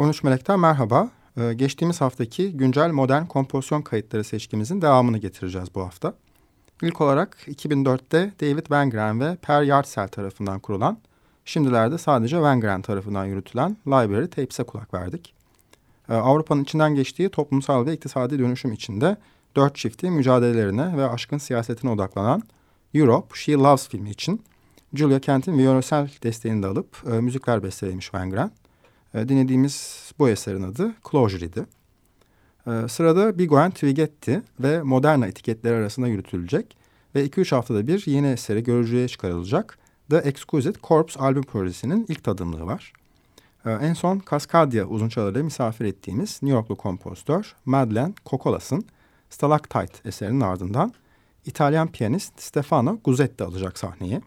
13 Melek'ten merhaba. Ee, geçtiğimiz haftaki güncel modern kompozisyon kayıtları seçkimizin devamını getireceğiz bu hafta. İlk olarak 2004'te David Wengren ve Per Yardsel tarafından kurulan, şimdilerde sadece Wengren tarafından yürütülen Library Tapes'e kulak verdik. Ee, Avrupa'nın içinden geçtiği toplumsal ve iktisadi dönüşüm içinde dört çifti mücadelelerine ve aşkın siyasetine odaklanan Europe, She Loves filmi için Julia Kent'in violonsel desteğini de alıp e, müzikler bestelemiş Wengren. E, dinlediğimiz bu eserin adı Closure idi. E, sırada Bigoen Twigetti ve Moderna etiketleri arasında yürütülecek ve 2-3 haftada bir yeni eseri görücüye çıkarılacak The Exquisite Corpse albüm projesinin ilk tadımlığı var. E, en son Cascadia uzunçalarıyla misafir ettiğimiz New Yorklu kompozitör Madeleine Cocolas'ın Stalactite eserinin ardından İtalyan piyanist Stefano Guzzetti alacak sahneyi.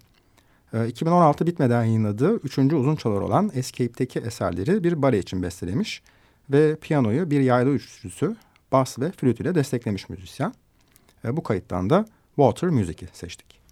2016 ee, bitmeden yayınladığı üçüncü uzun çalar olan Escape'teki eserleri bir bale için bestelemiş ve piyanoyu bir yaylı üçlüsü, bas ve flüt ile desteklemiş müzisyen. Ee, bu kayıttan da Water Music'i seçtik.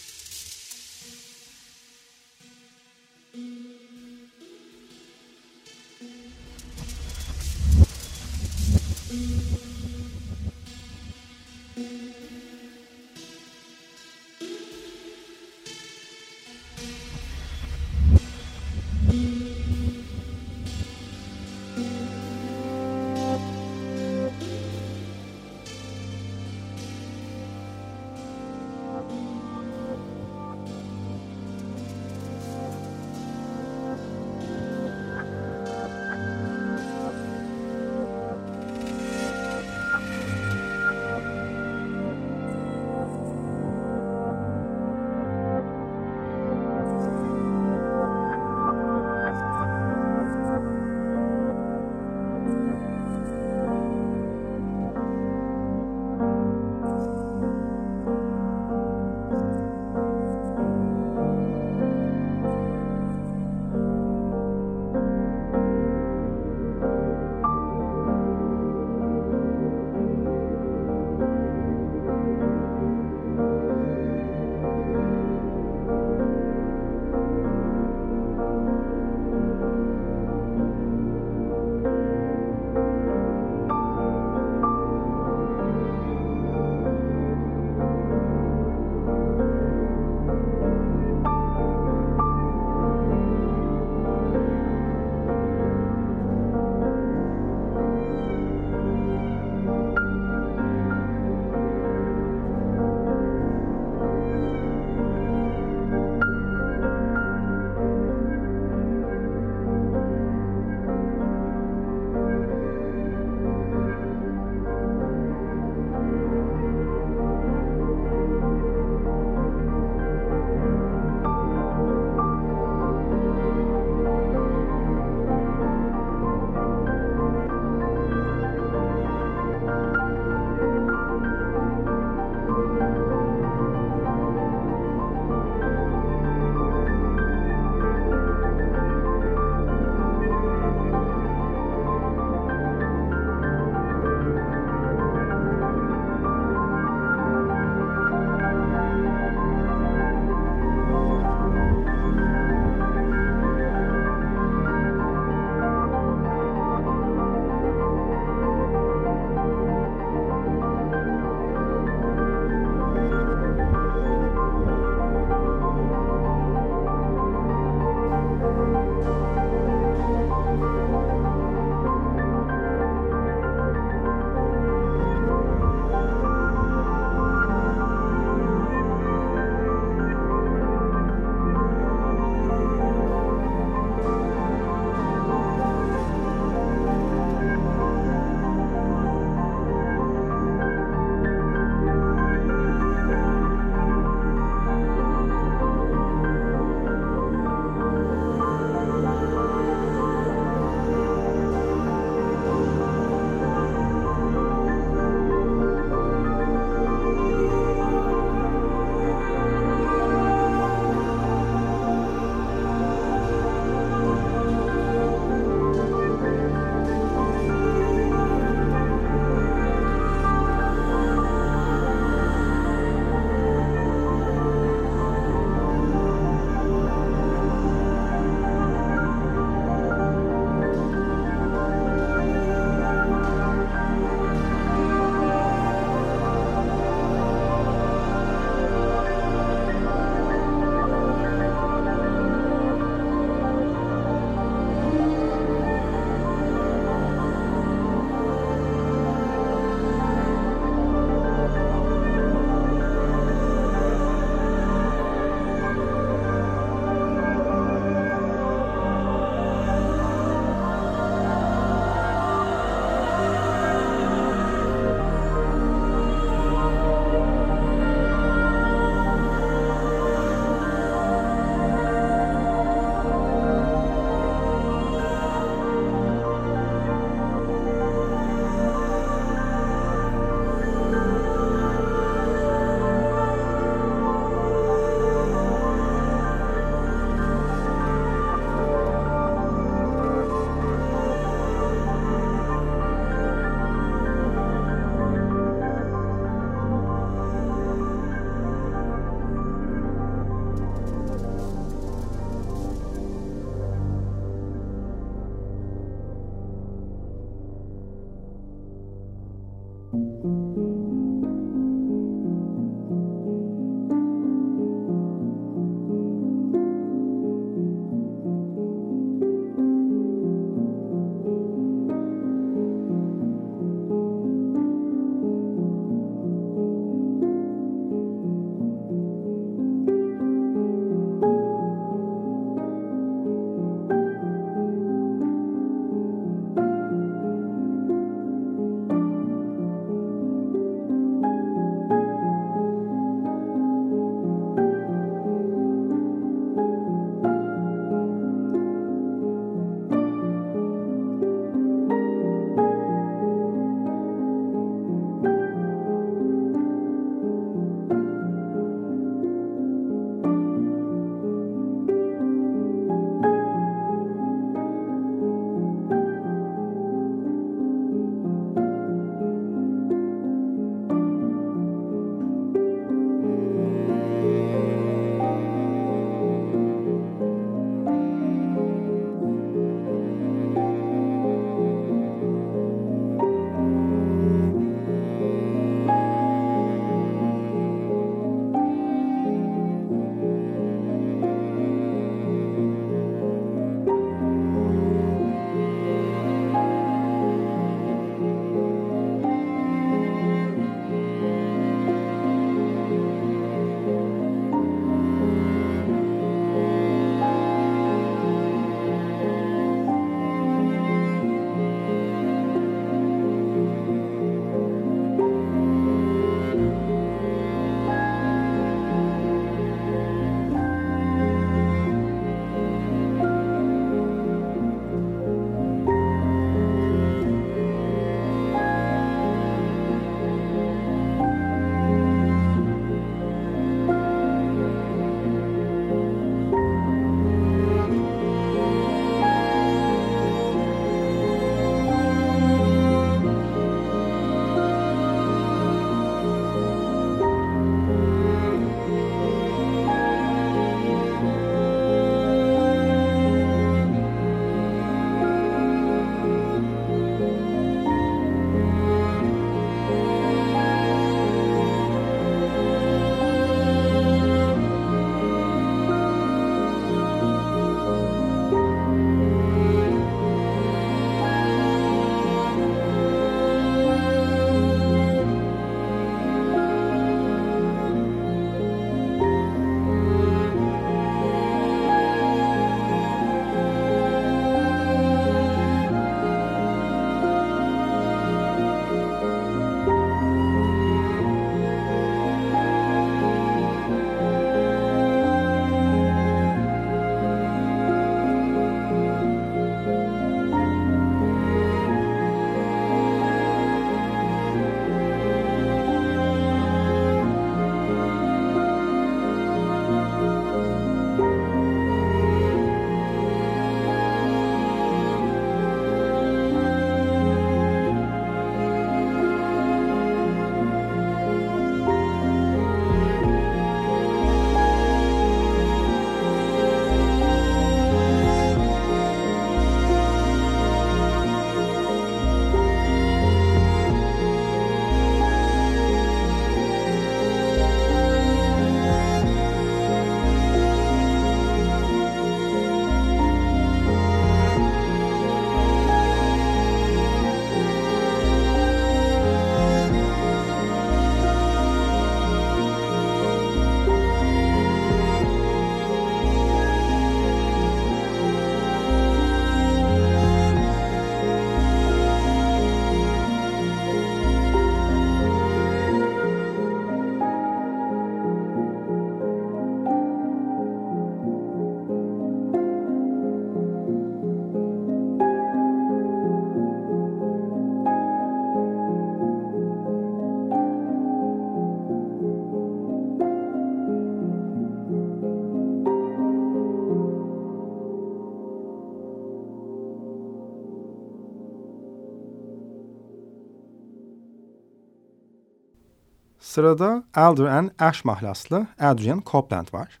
Sırada Elder and Ash mahlaslı Adrian Copeland var.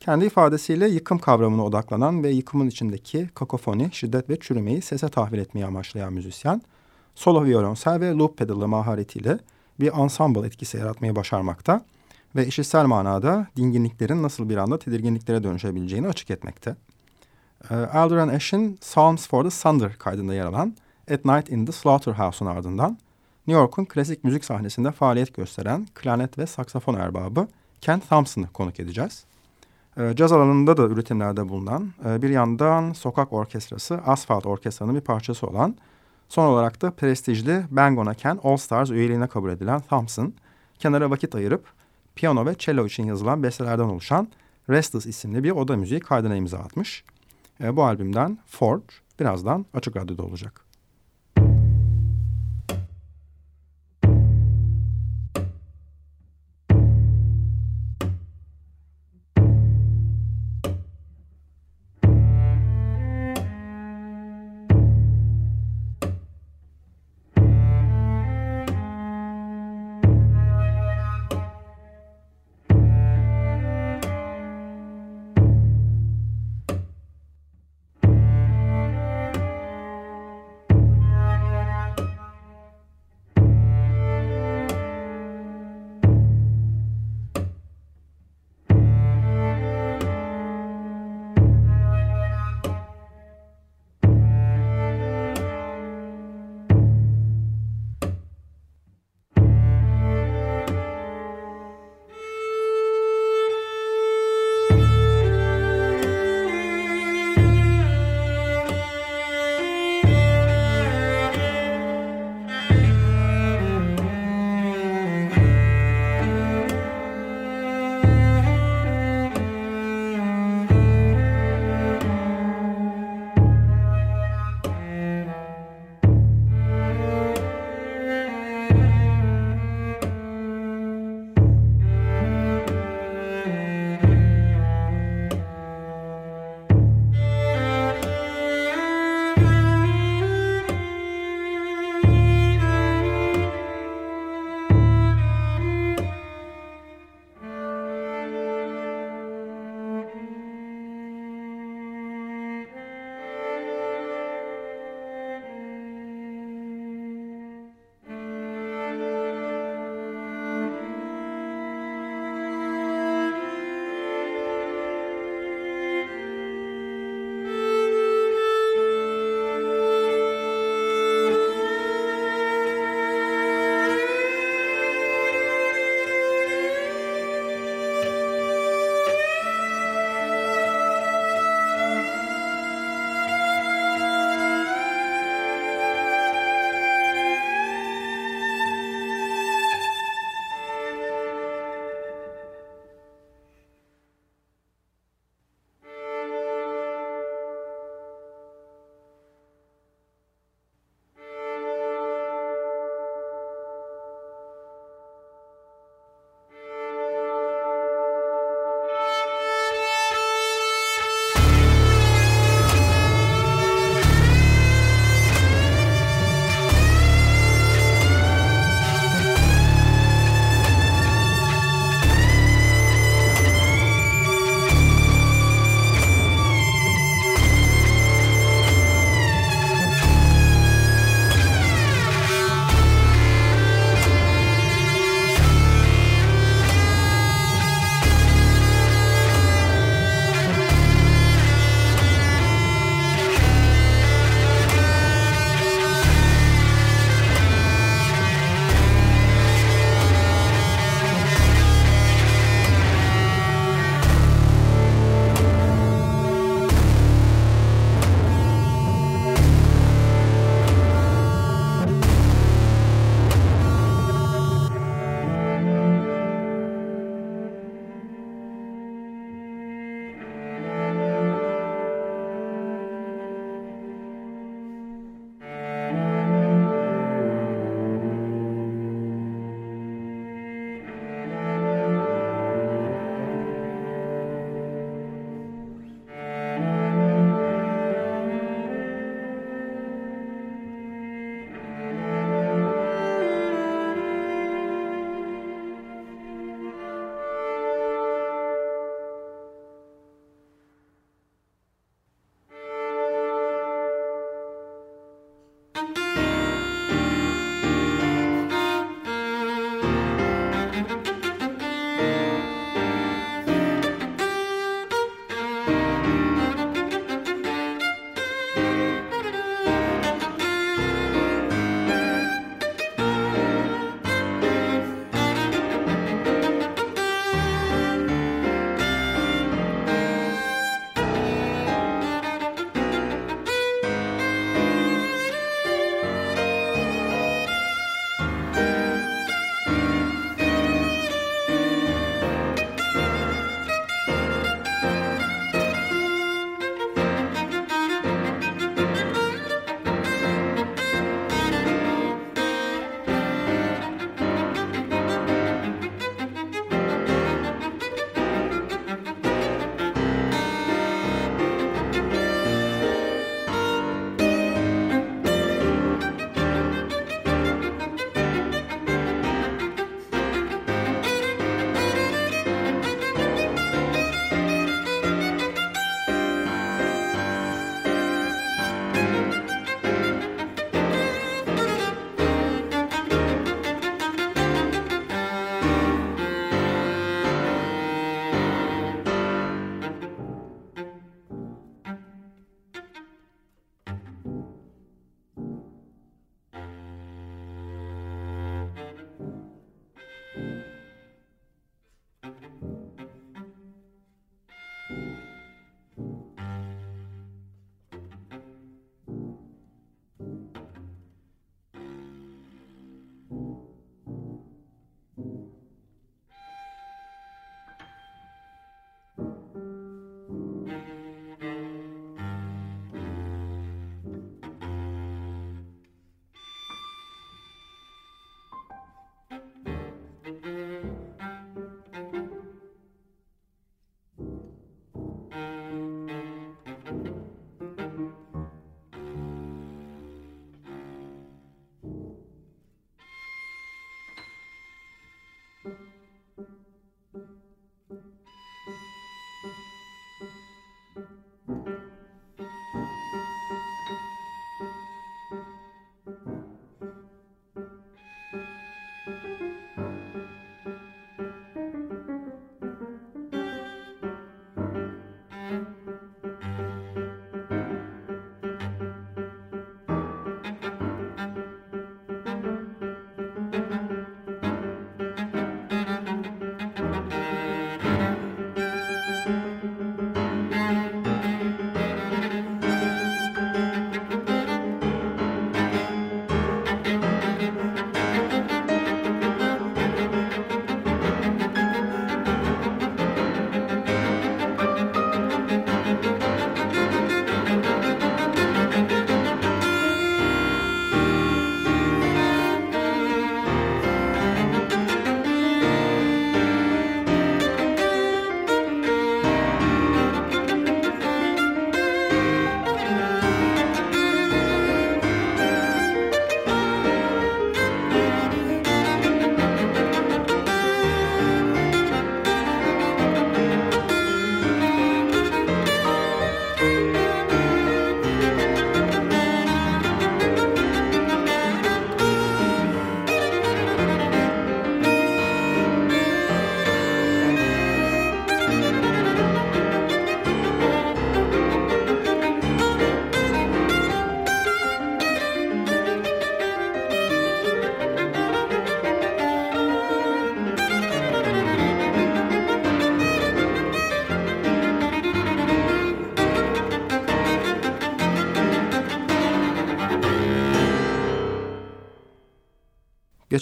Kendi ifadesiyle yıkım kavramına odaklanan ve yıkımın içindeki kakofoni, şiddet ve çürümeyi sese tahvil etmeyi amaçlayan müzisyen, solo violonsel ve loop pedalı maharetiyle bir ensemble etkisi yaratmayı başarmakta ve işitsel manada dinginliklerin nasıl bir anda tedirginliklere dönüşebileceğini açık etmekte. Ee, Elder and Ash'in Psalms for the Thunder kaydında yer alan At Night in the Slaughterhouse'un ardından New York'un klasik müzik sahnesinde faaliyet gösteren klarnet ve saksafon erbabı Kent Thompson'ı konuk edeceğiz. E, caz alanında da üretimlerde bulunan e, bir yandan sokak orkestrası Asfalt Orkestra'nın bir parçası olan son olarak da prestijli Bang On Ken All Stars üyeliğine kabul edilen Thompson kenara vakit ayırıp piyano ve cello için yazılan bestelerden oluşan Restless isimli bir oda müziği kaydına imza atmış. E, bu albümden Forge birazdan Açık Radyo'da olacak.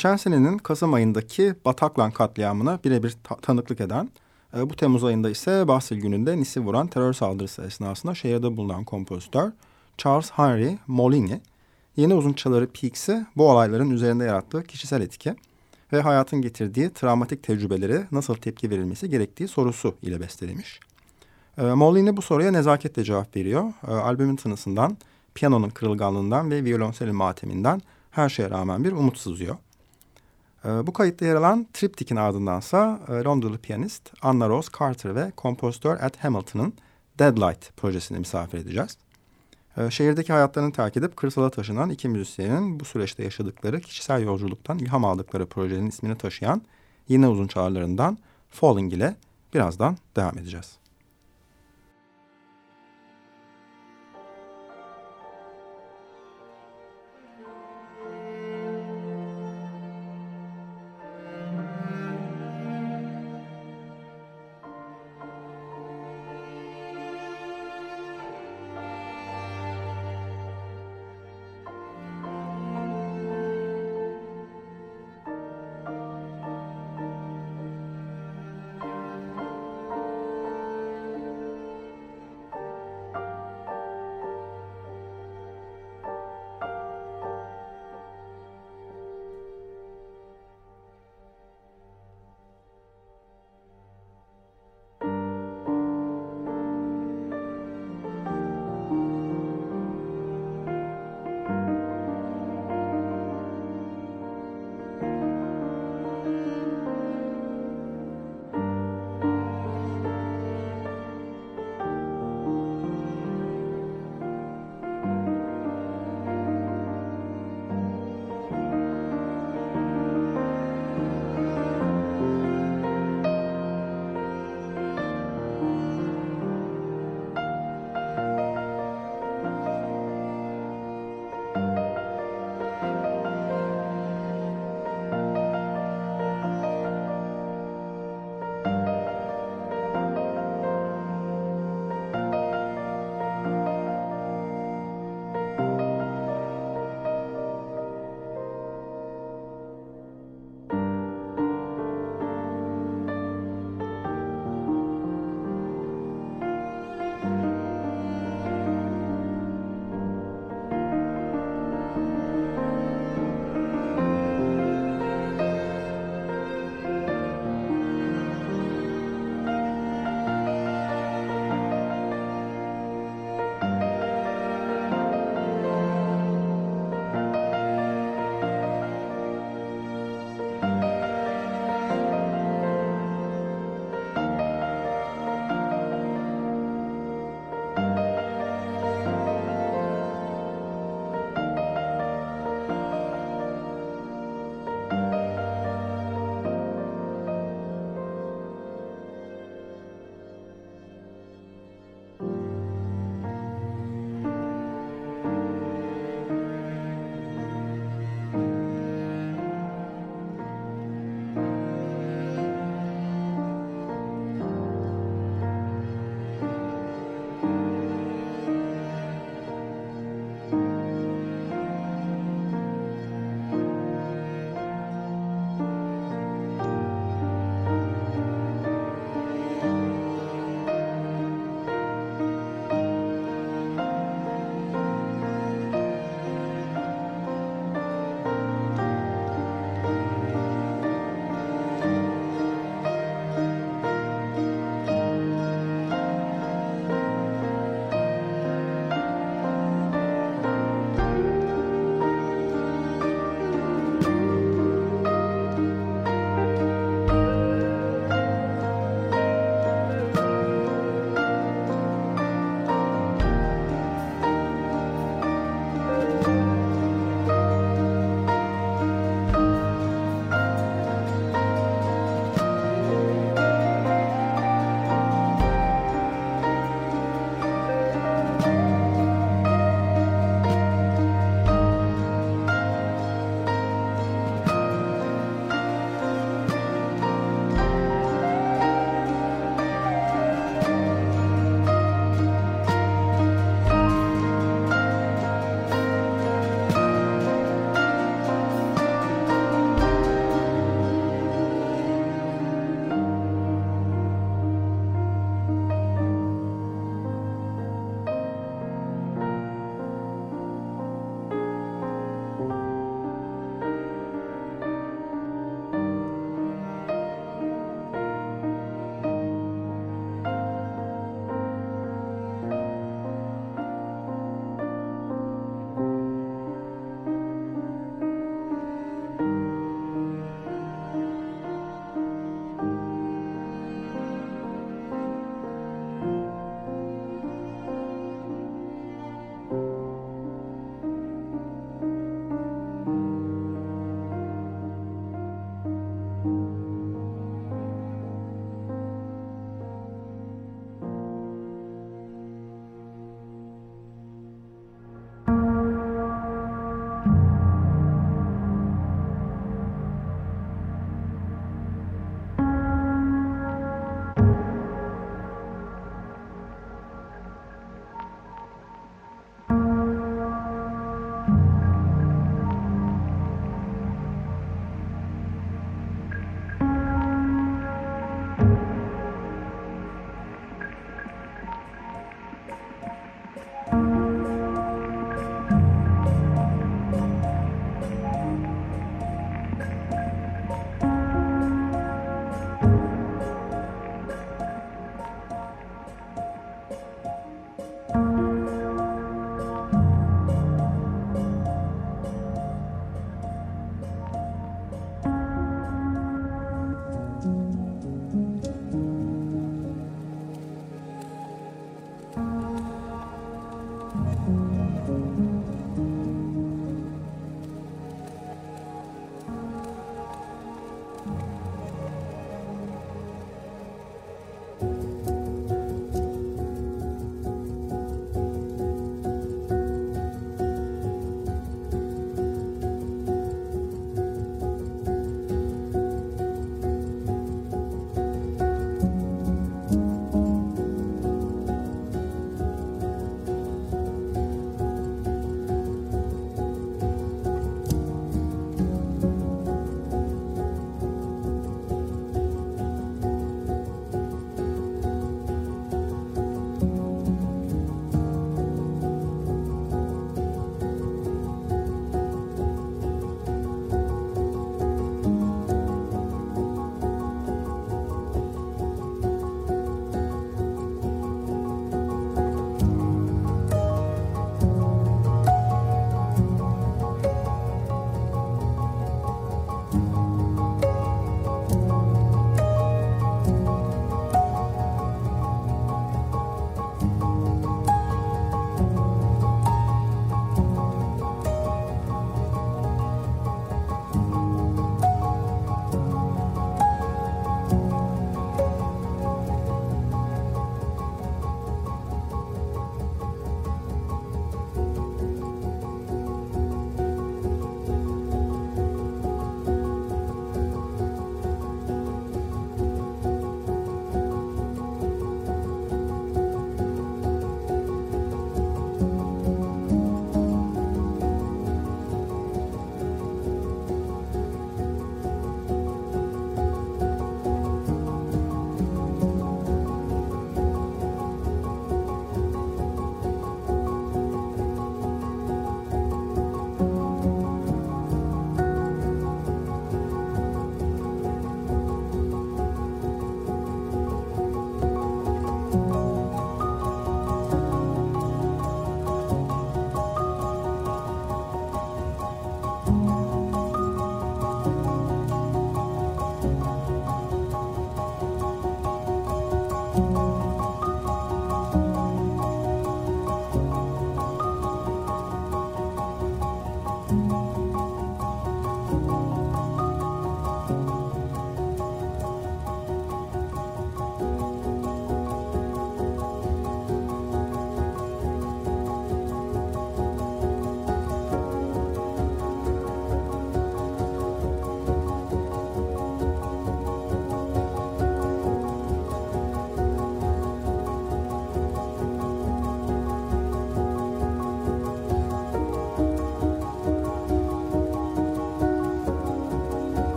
Geçen senenin Kasım ayındaki Bataklan katliamına birebir ta tanıklık eden, e, bu Temmuz ayında ise Bahsil gününde Nis'i vuran terör saldırısı esnasında şehirde bulunan kompozitör Charles Henry Molini, yeni uzun çaları Peaks'i bu olayların üzerinde yarattığı kişisel etki ve hayatın getirdiği travmatik tecrübeleri nasıl tepki verilmesi gerektiği sorusu ile bestelemiş. E, Molini bu soruya nezaketle cevap veriyor. E, albümün tınısından, piyanonun kırılganlığından ve violonselin mateminden her şeye rağmen bir umut sızıyor. E, bu kayıtta yer alan Triptych'in ardındansa e, Londralı piyanist Anna Rose Carter ve kompozitör Ed Hamilton'ın Deadlight projesini misafir edeceğiz. E, şehirdeki hayatlarını terk edip kırsala taşınan iki müzisyenin bu süreçte yaşadıkları kişisel yolculuktan ilham aldıkları projenin ismini taşıyan yine uzun çağrılarından Falling ile birazdan devam edeceğiz.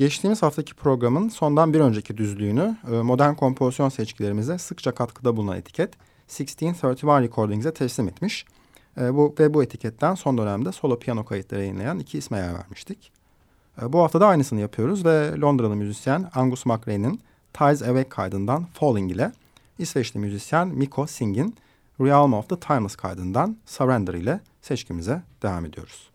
Geçtiğimiz haftaki programın sondan bir önceki düzlüğünü e, modern kompozisyon seçkilerimize sıkça katkıda bulunan etiket 1631 Recordings'e teslim etmiş. E, bu Ve bu etiketten son dönemde solo piyano kayıtları yayınlayan iki isme yer vermiştik. E, bu hafta da aynısını yapıyoruz ve Londralı müzisyen Angus McRae'nin Ties Awake kaydından Falling ile İsveçli müzisyen Miko Singh'in Realm of the Timeless kaydından Surrender ile seçkimize devam ediyoruz.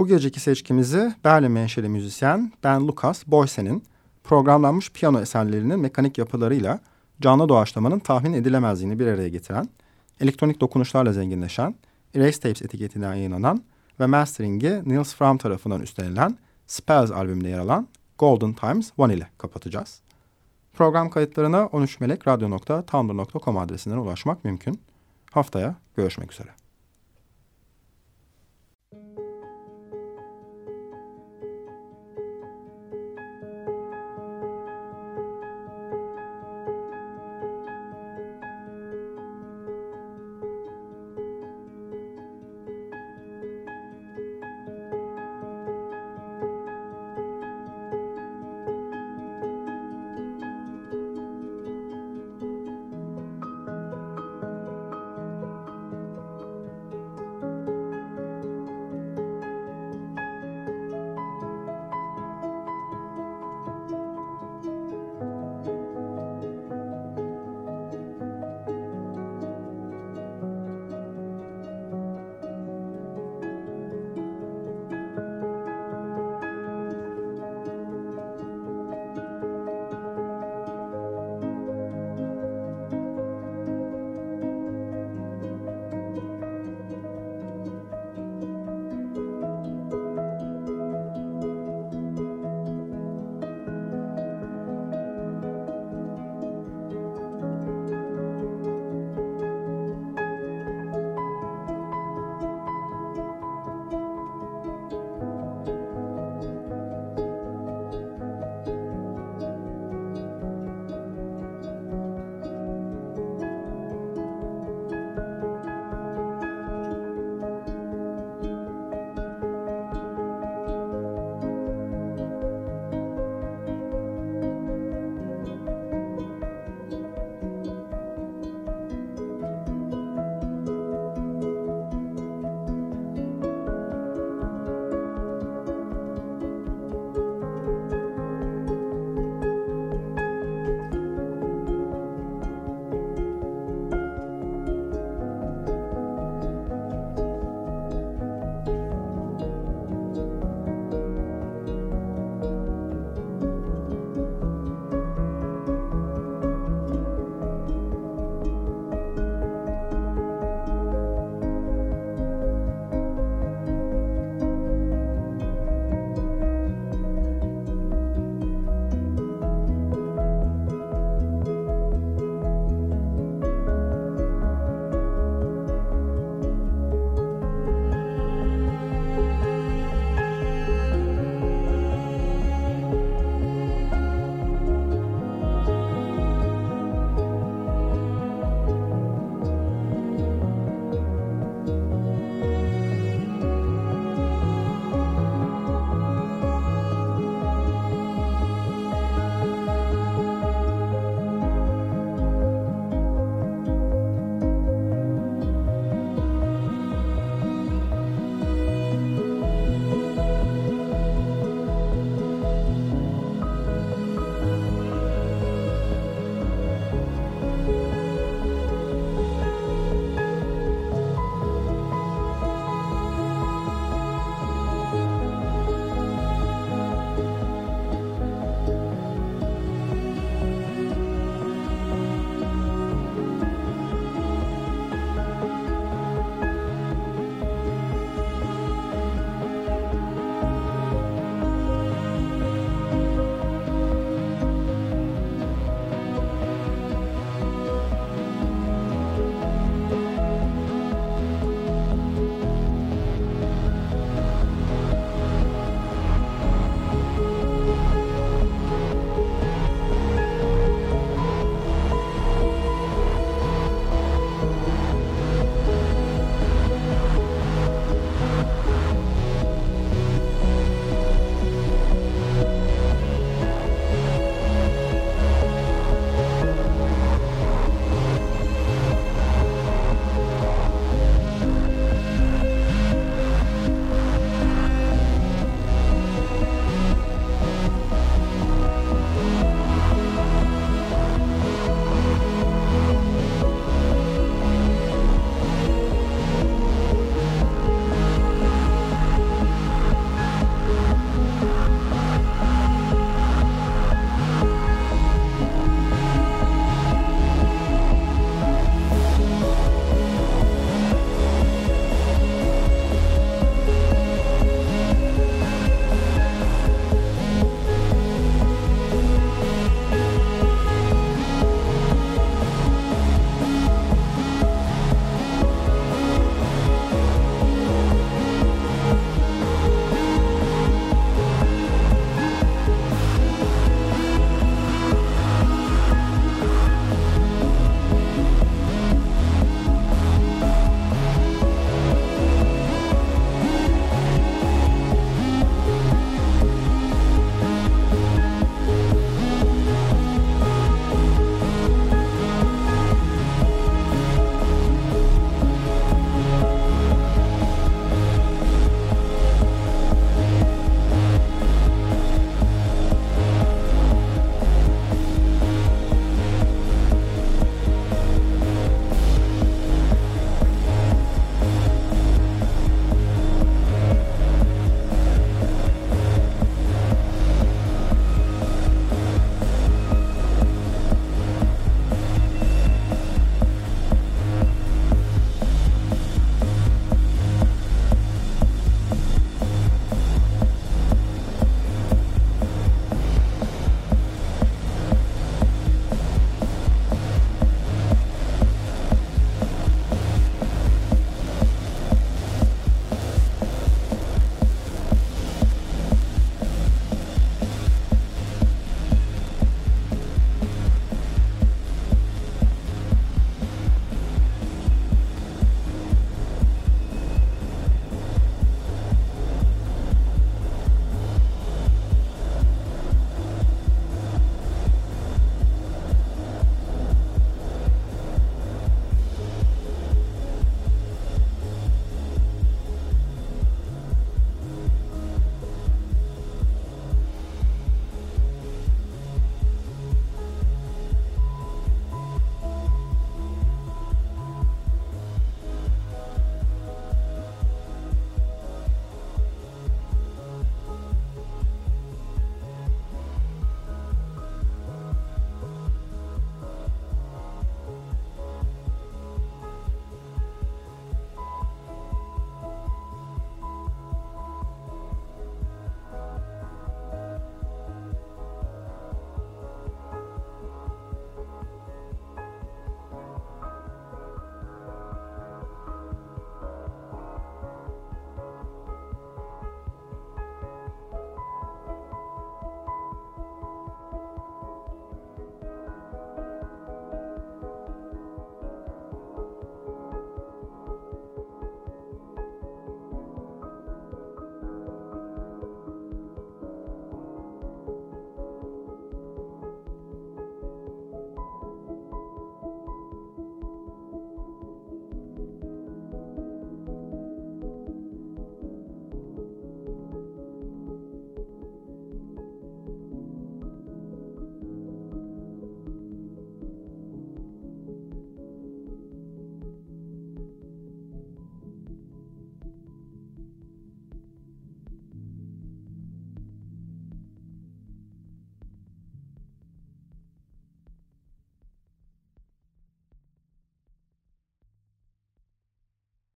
Bu geceki seçkimizi Berlin menşeli müzisyen Ben Lucas Boyce'nin programlanmış piyano eserlerinin mekanik yapılarıyla canlı doğaçlamanın tahmin edilemezliğini bir araya getiren, elektronik dokunuşlarla zenginleşen, Erase Tapes etiketinden yayınlanan ve mastering'i Nils Fram tarafından üstlenilen Spells albümünde yer alan Golden Times One ile kapatacağız. Program kayıtlarına 13melekradyo.tumblr.com adresinden ulaşmak mümkün. Haftaya görüşmek üzere.